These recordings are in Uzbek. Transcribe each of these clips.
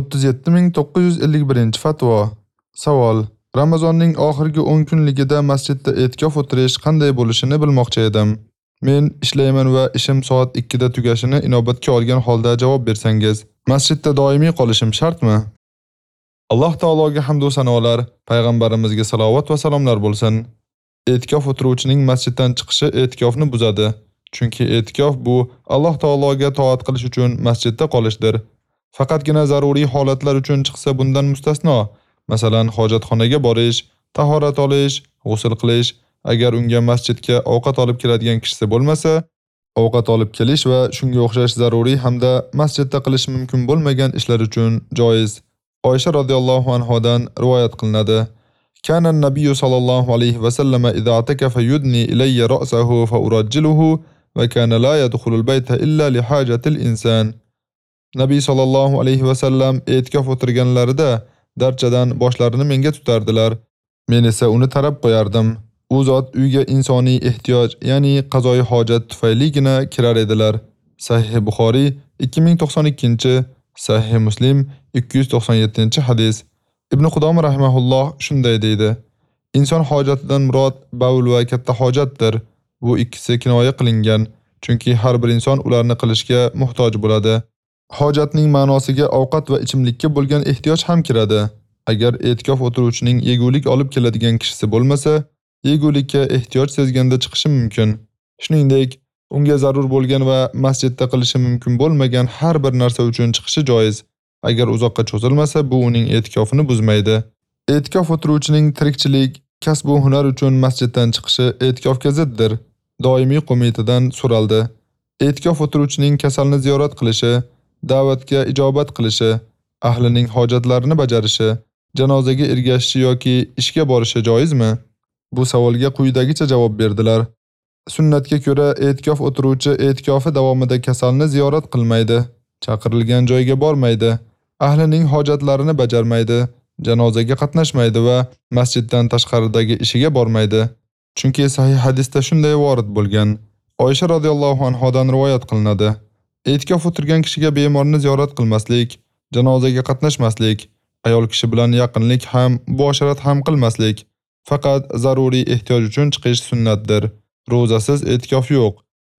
37951-fatvo. Savol: Ramazonning oxirgi 10 kunligida masjidda e'tikof o'tirish qanday bo'lishini bilmoqchi edim. Men ishlayman va ishim soat 2 da tugashini inobatga olgan holda javob bersangiz, masjidda doimiy qolishim shartmi? Alloh taologa hamd va sanolar, payg'ambarimizga salovat va salomlar bo'lsin. E'tikof o'tiruvchining masjiddan chiqishi e'tikofni buzadi. Chunki e'tikof bu Alloh taologa to'at qilish uchun masjidda qolishdir. Faqatgina zaruriy holatlar uchun chiqsa bundan mustasno. Masalan, hojatxonaga borish, tahorat olish, g'usl qilish, agar unga masjidga ovqat olib keladigan kishisi bo'lmasa, ovqat olib kelish va shunga o'xshash zaruriy hamda masjidda qilish mumkin bo'lmagan ishlar uchun joiz. Oysha radhiyallohu anhodan rivoyat qilinadi. Kana an-nabiy sallallohu alayhi va sallam idza atakafa yudni ilayya ra'sahu fa urajjiluhu va kana la yadkhulu al-bayta illa li hajati al-insan. Nabiy sallallohu alayhi va sallam e'tikof o'tirganlarida darchadan boshlarini menga tutardilar. Men esa uni tarab qo'yardim. U zot uyga insoniy ehtiyoj, ya'ni qazoyi hojat tufayligina kirar edilar. Sahih Buxoriy 2092, Sahih Muslim 297-hadis. Ibn Qudom rahimahulloh shunday deydi: Inson hojatidan murod baul va katta hojatdir. Bu ikkisi kinoya qilingan, chunki har bir inson ularni qilishga muhtoj bo'ladi. Hojatning ma'nosiga ovqat va ichimlikka bo'lgan ehtiyoj ham kiradi. Agar e'tikof o'tiruvchining yegulik olib keladigan kishisi bo'lmasa, yegulikka ehtiyoj sezganda chiqishi mumkin. Shuningdek, unga zarur bo'lgan va masjidda qilishi mumkin bo'lmagan har bir narsa uchun chiqishi joiz. Agar uzoqqa cho'zilmasa, bu uning e'tikofini buzmaydi. E'tikof o'tiruvchining tirikchilik, kasb va hunar uchun masjiddan chiqishi e'tikofga ziddir. Doimiy qo'mitadan so'raldi. E'tikof o'tiruvchining kasalni ziyorat qilishi da'vatga ijobat qilishi, ahlining hojatlarini bajarishi, janozaga ergashishi yoki ishga borishi joizmi? Bu savolga quyidagicha javob berdilar. Sunnatga ko'ra e'tikof o'tiruvchi e'tikofi davomida kasalni ziyorat qilmaydi, chaqirilgan joyga bormaydi, ahlining hojatlarini bajarmaydi, janozaga qatnashmaydi va masjiddan tashqaridagi ishiga bormaydi. Chunki sahih hadisda shunday vorid bo'lgan. Oysha radhiyallohu anhodan rivoyat qilinadi. E'tikof o'tirgan kishiga bemorni ziyorat qilmaslik, janozaga qatnashmaslik, ayol kishi bilan yaqinlik ham, muosharat ham qilmaslik, faqat zaruriy ehtiyoj uchun chiqish sunnatdir. Ro'zasiz e'tikof yo'q.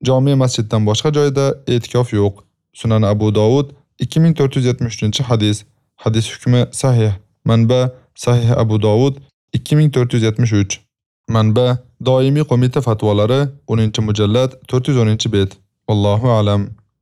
Jami masjiddan boshqa joyda e'tikof yo'q. Sunan Abu Dovud 2473-hadis. Hadis hukmi sahih. Manba Sahih Abu Dovud 2473. Manba Doimiy qo'mita fatvolari 10-mujallad 410-bet. Allohu a'lam.